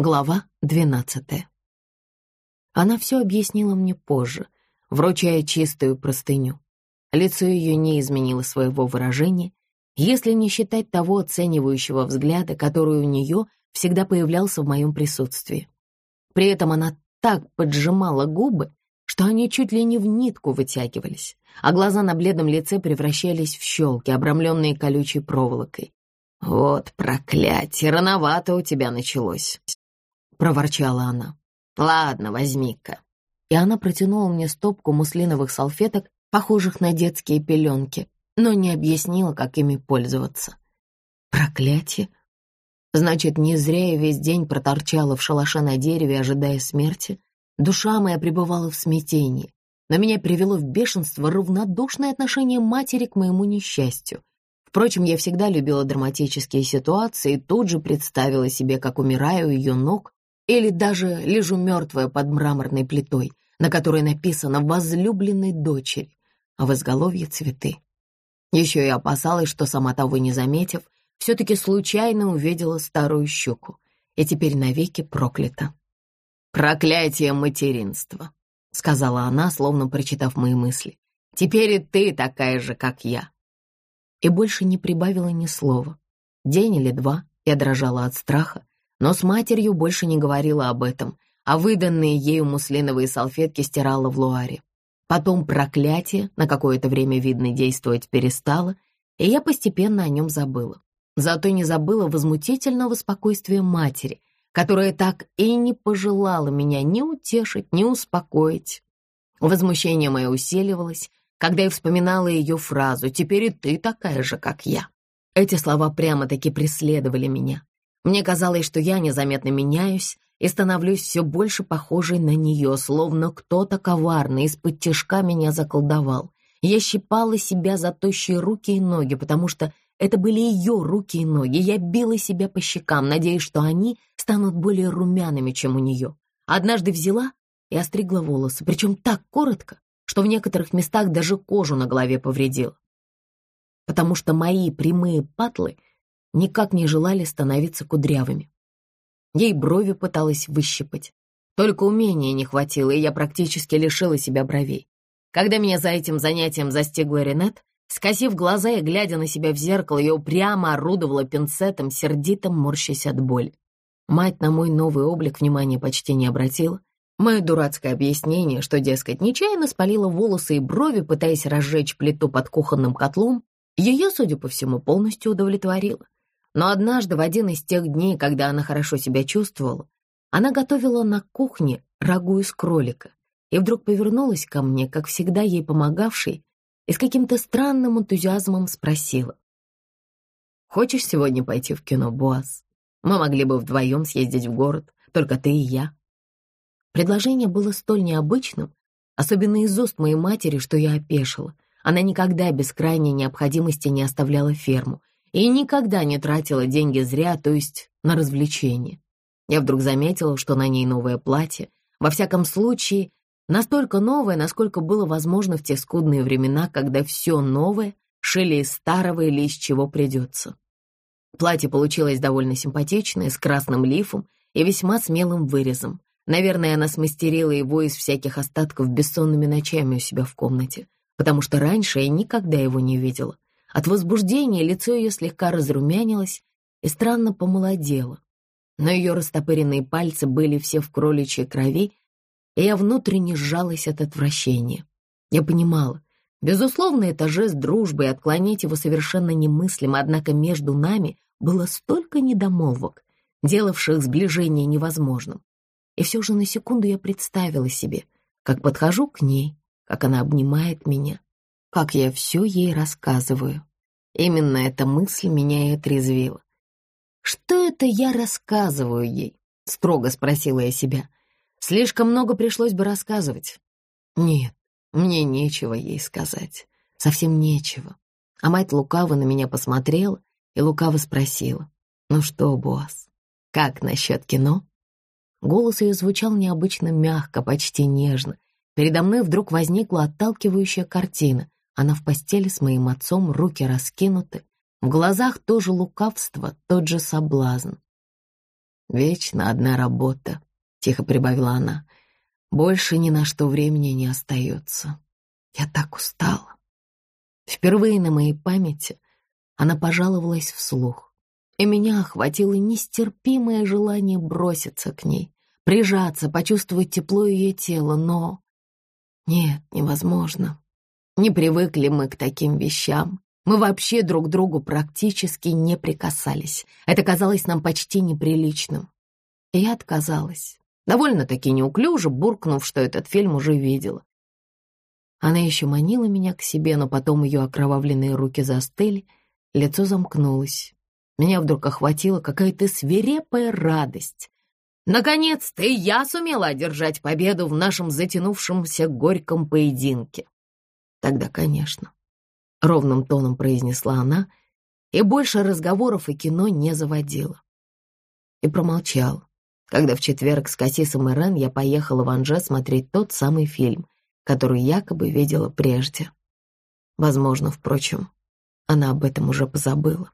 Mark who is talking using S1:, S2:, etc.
S1: Глава двенадцатая. Она все объяснила мне позже, вручая чистую простыню. Лицо ее не изменило своего выражения, если не считать того оценивающего взгляда, который у нее всегда появлялся в моем присутствии. При этом она так поджимала губы, что они чуть ли не в нитку вытягивались, а глаза на бледном лице превращались в щелки, обрамленные колючей проволокой. «Вот проклятие, рановато у тебя началось», — проворчала она. «Ладно, возьми-ка». И она протянула мне стопку муслиновых салфеток, похожих на детские пеленки, но не объяснила, как ими пользоваться. Проклятие! Значит, не зря я весь день проторчала в шалаше на дереве, ожидая смерти. Душа моя пребывала в смятении, но меня привело в бешенство равнодушное отношение матери к моему несчастью. Впрочем, я всегда любила драматические ситуации и тут же представила себе, как умираю ее ног или даже лежу мертвая под мраморной плитой, на которой написано «возлюбленной дочери», а в изголовье цветы. Еще я опасалась, что, сама того не заметив, все-таки случайно увидела старую щуку и теперь навеки проклята. «Проклятие материнства», — сказала она, словно прочитав мои мысли. «Теперь и ты такая же, как я». И больше не прибавила ни слова. День или два я дрожала от страха, но с матерью больше не говорила об этом, а выданные ею муслиновые салфетки стирала в луаре. Потом проклятие на какое-то время, видно, действовать перестало, и я постепенно о нем забыла. Зато не забыла возмутительного спокойствия матери, которая так и не пожелала меня ни утешить, ни успокоить. Возмущение мое усиливалось, когда я вспоминала ее фразу «Теперь и ты такая же, как я». Эти слова прямо-таки преследовали меня. Мне казалось, что я незаметно меняюсь, и становлюсь все больше похожей на нее, словно кто-то коварный из-под тяжка меня заколдовал. Я щипала себя за тощие руки и ноги, потому что это были ее руки и ноги. Я била себя по щекам, надеясь, что они станут более румяными, чем у нее. Однажды взяла и остригла волосы, причем так коротко, что в некоторых местах даже кожу на голове повредила. Потому что мои прямые патлы никак не желали становиться кудрявыми. Ей брови пыталась выщипать. Только умения не хватило, и я практически лишила себя бровей. Когда меня за этим занятием застигла Ренет, скосив глаза и глядя на себя в зеркало, я упрямо орудовала пинцетом, сердито морщась от боли. Мать на мой новый облик внимания почти не обратила. Мое дурацкое объяснение, что, дескать, нечаянно спалила волосы и брови, пытаясь разжечь плиту под кухонным котлом, ее, судя по всему, полностью удовлетворило. Но однажды, в один из тех дней, когда она хорошо себя чувствовала, она готовила на кухне рагу из кролика и вдруг повернулась ко мне, как всегда ей помогавшей, и с каким-то странным энтузиазмом спросила. «Хочешь сегодня пойти в кино, Буаз? Мы могли бы вдвоем съездить в город, только ты и я». Предложение было столь необычным, особенно из уст моей матери, что я опешила. Она никогда без крайней необходимости не оставляла ферму, и никогда не тратила деньги зря, то есть на развлечения. Я вдруг заметила, что на ней новое платье, во всяком случае, настолько новое, насколько было возможно в те скудные времена, когда все новое шили из старого или из чего придется. Платье получилось довольно симпатичное, с красным лифом и весьма смелым вырезом. Наверное, она смастерила его из всяких остатков бессонными ночами у себя в комнате, потому что раньше я никогда его не видела. От возбуждения лицо ее слегка разрумянилось и странно помолодело. Но ее растопыренные пальцы были все в кроличьей крови, и я внутренне сжалась от отвращения. Я понимала, безусловно, это жест дружбы, и отклонить его совершенно немыслимо, однако между нами было столько недомолвок, делавших сближение невозможным. И все же на секунду я представила себе, как подхожу к ней, как она обнимает меня, как я все ей рассказываю. Именно эта мысль меня и отрезвила. «Что это я рассказываю ей?» — строго спросила я себя. «Слишком много пришлось бы рассказывать». «Нет, мне нечего ей сказать. Совсем нечего». А мать лукаво на меня посмотрела и лукаво спросила. «Ну что, босс, как насчет кино?» Голос ее звучал необычно мягко, почти нежно. Передо мной вдруг возникла отталкивающая картина. Она в постели с моим отцом, руки раскинуты. В глазах тоже лукавство, тот же соблазн. Вечно одна работа, тихо прибавила она. Больше ни на что времени не остается. Я так устала. Впервые на моей памяти она пожаловалась вслух, и меня охватило нестерпимое желание броситься к ней, прижаться, почувствовать тепло ее тела, но... Нет, невозможно. Не привыкли мы к таким вещам. Мы вообще друг другу практически не прикасались. Это казалось нам почти неприличным. И я отказалась, довольно-таки неуклюже, буркнув, что этот фильм уже видела. Она еще манила меня к себе, но потом ее окровавленные руки застыли, лицо замкнулось. Меня вдруг охватила какая-то свирепая радость. Наконец-то и я сумела одержать победу в нашем затянувшемся горьком поединке. Тогда, конечно, — ровным тоном произнесла она, и больше разговоров и кино не заводила. И промолчала, когда в четверг с Кассисом и Рен я поехала в Анже смотреть тот самый фильм, который якобы видела прежде. Возможно, впрочем, она об этом уже позабыла.